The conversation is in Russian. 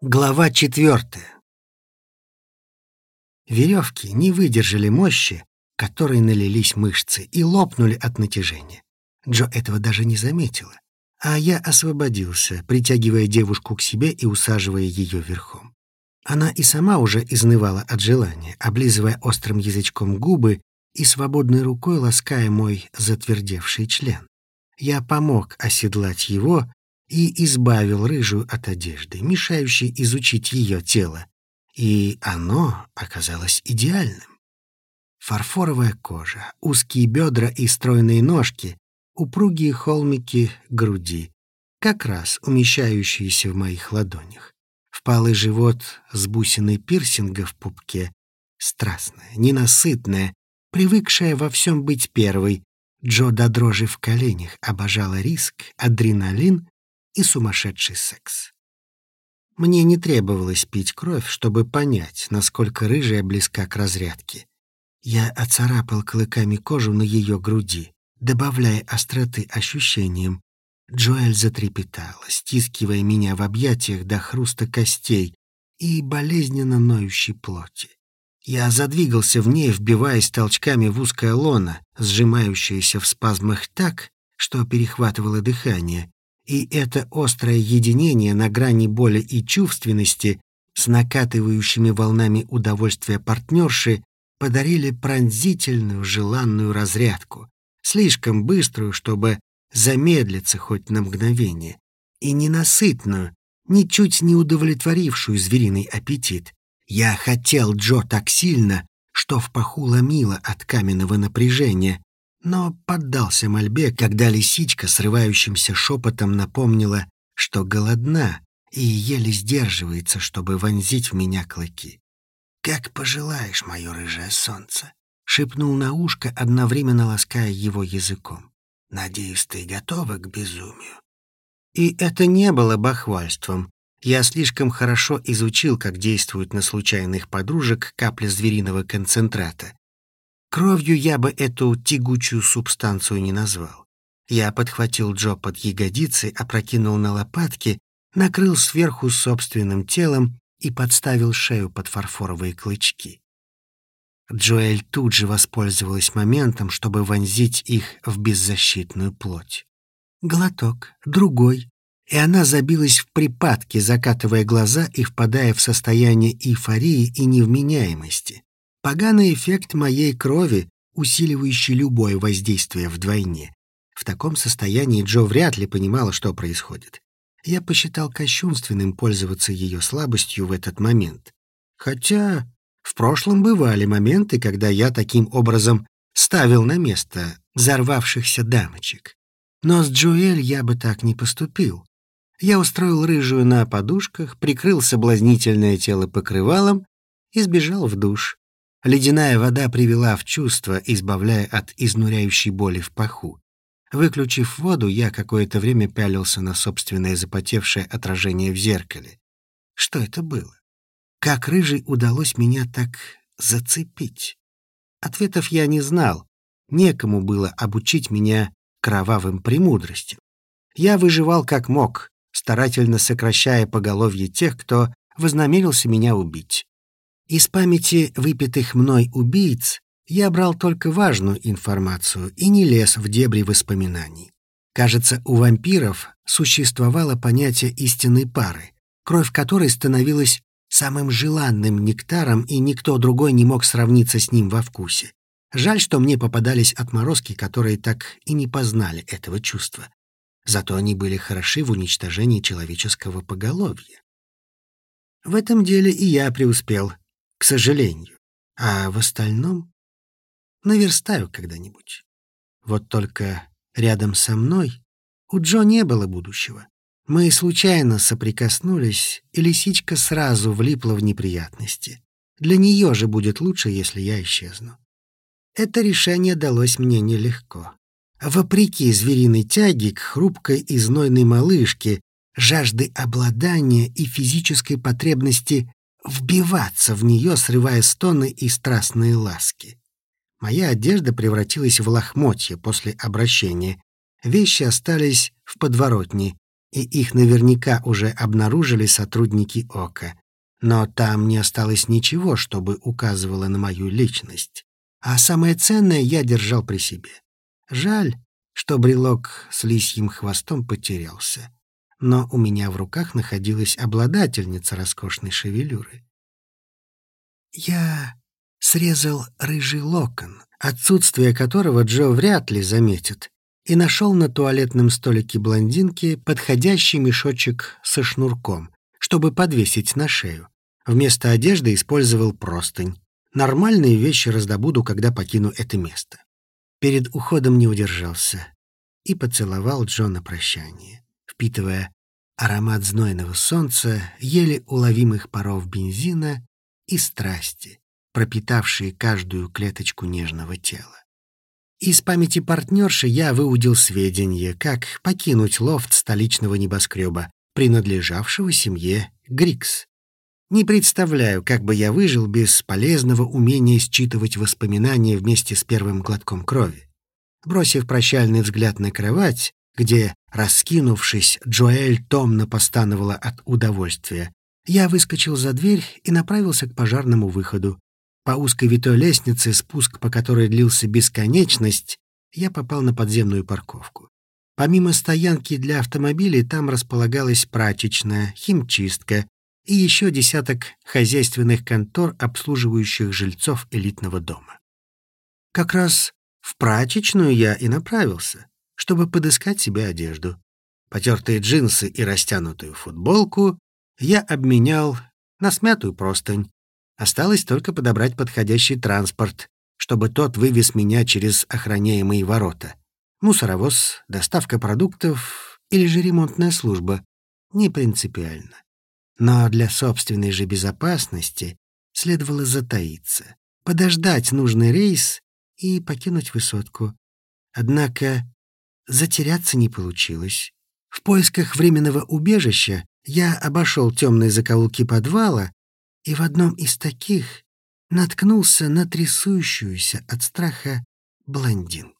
Глава четвертая. Веревки не выдержали мощи, которой налились мышцы, и лопнули от натяжения. Джо этого даже не заметила. А я освободился, притягивая девушку к себе и усаживая ее верхом. Она и сама уже изнывала от желания, облизывая острым язычком губы и свободной рукой лаская мой затвердевший член. Я помог оседлать его, и избавил рыжую от одежды, мешающей изучить ее тело, и оно оказалось идеальным. Фарфоровая кожа, узкие бедра и стройные ножки, упругие холмики груди, как раз умещающиеся в моих ладонях. Впалый живот с бусиной пирсинга в пупке, страстная, ненасытная, привыкшая во всем быть первой, Джо до дрожи в коленях обожала риск, адреналин и сумасшедший секс. Мне не требовалось пить кровь, чтобы понять, насколько рыжая близка к разрядке. Я оцарапал клыками кожу на ее груди, добавляя остроты ощущениям. Джоэль затрепетала, стискивая меня в объятиях до хруста костей и болезненно ноющей плоти. Я задвигался в ней, вбиваясь толчками в узкое лоно, сжимающееся в спазмах так, что перехватывало дыхание, и это острое единение на грани боли и чувственности с накатывающими волнами удовольствия партнерши подарили пронзительную желанную разрядку, слишком быструю, чтобы замедлиться хоть на мгновение, и ненасытную, ничуть не удовлетворившую звериный аппетит. Я хотел Джо так сильно, что в паху ломило от каменного напряжения, но поддался мольбе, когда лисичка срывающимся шепотом напомнила, что голодна и еле сдерживается, чтобы вонзить в меня клыки. «Как пожелаешь, мое рыжее солнце!» — шепнул на ушко, одновременно лаская его языком. «Надеюсь, ты готова к безумию?» И это не было бахвальством. Я слишком хорошо изучил, как действуют на случайных подружек капли звериного концентрата. Кровью я бы эту тягучую субстанцию не назвал. Я подхватил Джо под ягодицы, опрокинул на лопатки, накрыл сверху собственным телом и подставил шею под фарфоровые клычки. Джоэль тут же воспользовалась моментом, чтобы вонзить их в беззащитную плоть. Глоток, другой, и она забилась в припадке, закатывая глаза и впадая в состояние эйфории и невменяемости. Поганый эффект моей крови, усиливающий любое воздействие вдвойне. В таком состоянии Джо вряд ли понимала, что происходит. Я посчитал кощунственным пользоваться ее слабостью в этот момент. Хотя в прошлом бывали моменты, когда я таким образом ставил на место взорвавшихся дамочек. Но с Джоэль я бы так не поступил. Я устроил рыжую на подушках, прикрыл соблазнительное тело покрывалом и сбежал в душ. Ледяная вода привела в чувство, избавляя от изнуряющей боли в паху. Выключив воду, я какое-то время пялился на собственное запотевшее отражение в зеркале. Что это было? Как рыжий удалось меня так зацепить? Ответов я не знал. Некому было обучить меня кровавым премудростям. Я выживал как мог, старательно сокращая поголовье тех, кто вознамерился меня убить. Из памяти выпитых мной убийц я брал только важную информацию и не лез в дебри воспоминаний. Кажется, у вампиров существовало понятие истинной пары, кровь которой становилась самым желанным нектаром, и никто другой не мог сравниться с ним во вкусе. Жаль, что мне попадались отморозки, которые так и не познали этого чувства. Зато они были хороши в уничтожении человеческого поголовья. В этом деле и я преуспел, к сожалению. А в остальном наверстаю когда-нибудь. Вот только рядом со мной у Джо не было будущего. Мы случайно соприкоснулись, и лисичка сразу влипла в неприятности. Для нее же будет лучше, если я исчезну. Это решение далось мне нелегко. Вопреки звериной тяге к хрупкой и знойной малышке, жажды обладания и физической потребности вбиваться в нее, срывая стоны и страстные ласки. Моя одежда превратилась в лохмотье после обращения. Вещи остались в подворотне, и их наверняка уже обнаружили сотрудники ОКа. Но там не осталось ничего, чтобы указывало на мою личность. А самое ценное я держал при себе. Жаль, что брелок с лисьим хвостом потерялся. Но у меня в руках находилась обладательница роскошной шевелюры. Я срезал рыжий локон, отсутствие которого Джо вряд ли заметит, и нашел на туалетном столике блондинки подходящий мешочек со шнурком, чтобы подвесить на шею. Вместо одежды использовал простынь. Нормальные вещи раздобуду, когда покину это место. Перед уходом не удержался и поцеловал Джо на прощание, впитывая аромат знойного солнца, еле уловимых паров бензина и страсти, пропитавшие каждую клеточку нежного тела. Из памяти партнерши я выудил сведения, как покинуть лофт столичного небоскреба, принадлежавшего семье Грикс. Не представляю, как бы я выжил без полезного умения считывать воспоминания вместе с первым глотком крови. Бросив прощальный взгляд на кровать, где, раскинувшись, Джоэль томно постановала от удовольствия, я выскочил за дверь и направился к пожарному выходу, по узкой витой лестнице, спуск по которой длился бесконечность, я попал на подземную парковку. Помимо стоянки для автомобилей, там располагалась прачечная, химчистка и еще десяток хозяйственных контор, обслуживающих жильцов элитного дома. Как раз в прачечную я и направился, чтобы подыскать себе одежду. Потертые джинсы и растянутую футболку я обменял на смятую простынь, Осталось только подобрать подходящий транспорт, чтобы тот вывез меня через охраняемые ворота. Мусоровоз, доставка продуктов или же ремонтная служба. Не принципиально. Но для собственной же безопасности следовало затаиться, подождать нужный рейс и покинуть высотку. Однако затеряться не получилось. В поисках временного убежища я обошел темные закоулки подвала и в одном из таких наткнулся на трясущуюся от страха блондинку.